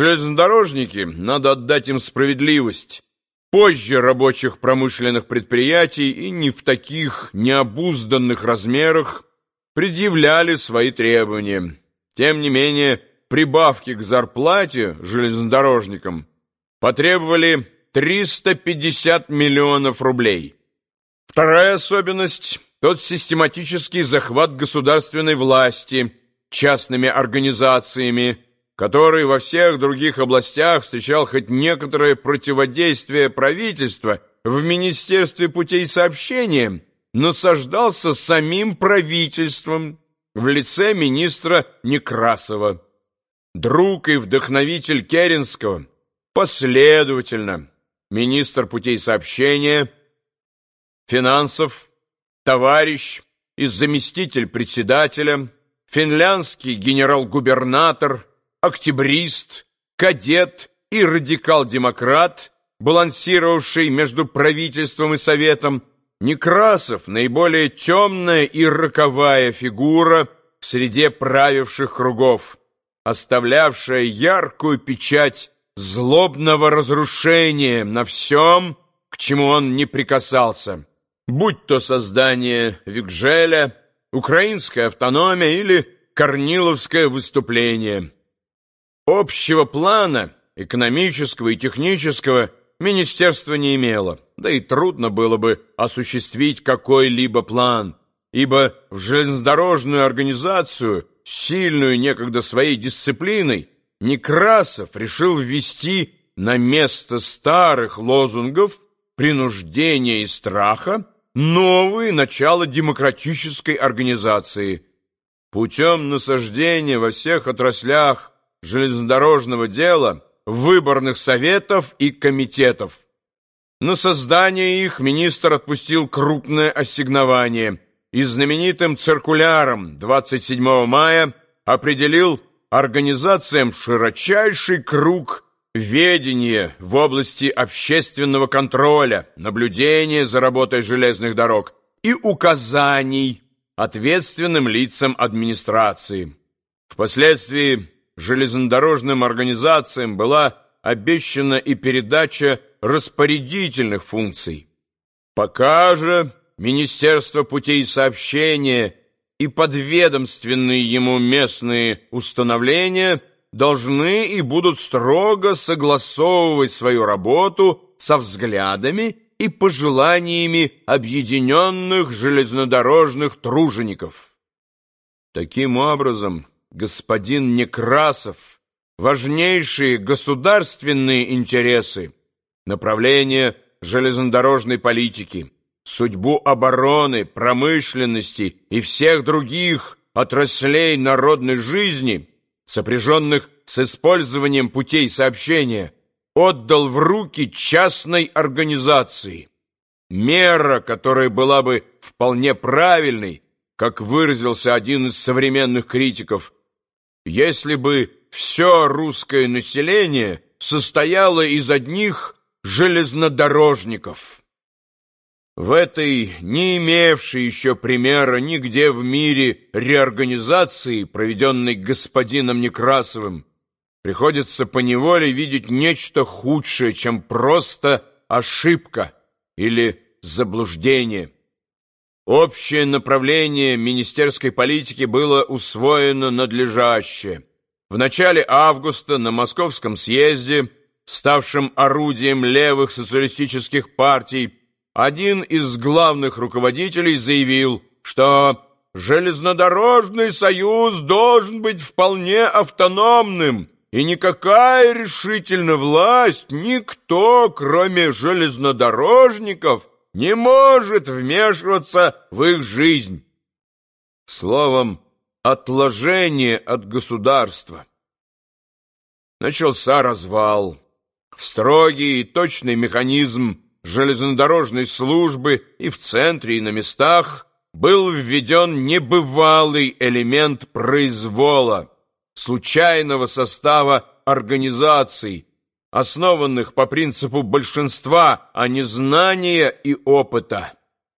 Железнодорожники, надо отдать им справедливость, позже рабочих промышленных предприятий и не в таких необузданных размерах предъявляли свои требования. Тем не менее, прибавки к зарплате железнодорожникам потребовали 350 миллионов рублей. Вторая особенность – тот систематический захват государственной власти частными организациями, который во всех других областях встречал хоть некоторое противодействие правительства в Министерстве путей сообщения, насаждался самим правительством в лице министра Некрасова. Друг и вдохновитель Керенского, последовательно, министр путей сообщения, финансов, товарищ и заместитель председателя, финляндский генерал-губернатор – октябрист, кадет и радикал-демократ, балансировавший между правительством и советом, Некрасов, наиболее темная и роковая фигура в среде правивших кругов, оставлявшая яркую печать злобного разрушения на всем, к чему он не прикасался, будь то создание Викжеля, украинская автономия или корниловское выступление – Общего плана, экономического и технического, министерство не имело, да и трудно было бы осуществить какой-либо план, ибо в железнодорожную организацию, сильную некогда своей дисциплиной, Некрасов решил ввести на место старых лозунгов принуждения и страха новые начала демократической организации. Путем насаждения во всех отраслях железнодорожного дела, выборных советов и комитетов. На создание их министр отпустил крупное ассигнование и знаменитым циркуляром 27 мая определил организациям широчайший круг ведения в области общественного контроля, наблюдения за работой железных дорог и указаний ответственным лицам администрации. Впоследствии железнодорожным организациям была обещана и передача распорядительных функций. Пока же Министерство путей сообщения и подведомственные ему местные установления должны и будут строго согласовывать свою работу со взглядами и пожеланиями объединенных железнодорожных тружеников. Таким образом, господин Некрасов, важнейшие государственные интересы, направление железнодорожной политики, судьбу обороны, промышленности и всех других отраслей народной жизни, сопряженных с использованием путей сообщения, отдал в руки частной организации. Мера, которая была бы вполне правильной, как выразился один из современных критиков, если бы все русское население состояло из одних железнодорожников. В этой не имевшей еще примера нигде в мире реорганизации, проведенной господином Некрасовым, приходится поневоле видеть нечто худшее, чем просто ошибка или заблуждение. Общее направление министерской политики было усвоено надлежаще. В начале августа на Московском съезде, ставшем орудием левых социалистических партий, один из главных руководителей заявил, что железнодорожный союз должен быть вполне автономным, и никакая решительная власть, никто, кроме железнодорожников, не может вмешиваться в их жизнь. Словом, отложение от государства. Начался развал. В строгий и точный механизм железнодорожной службы и в центре, и на местах был введен небывалый элемент произвола, случайного состава организаций, основанных по принципу большинства, а не знания и опыта.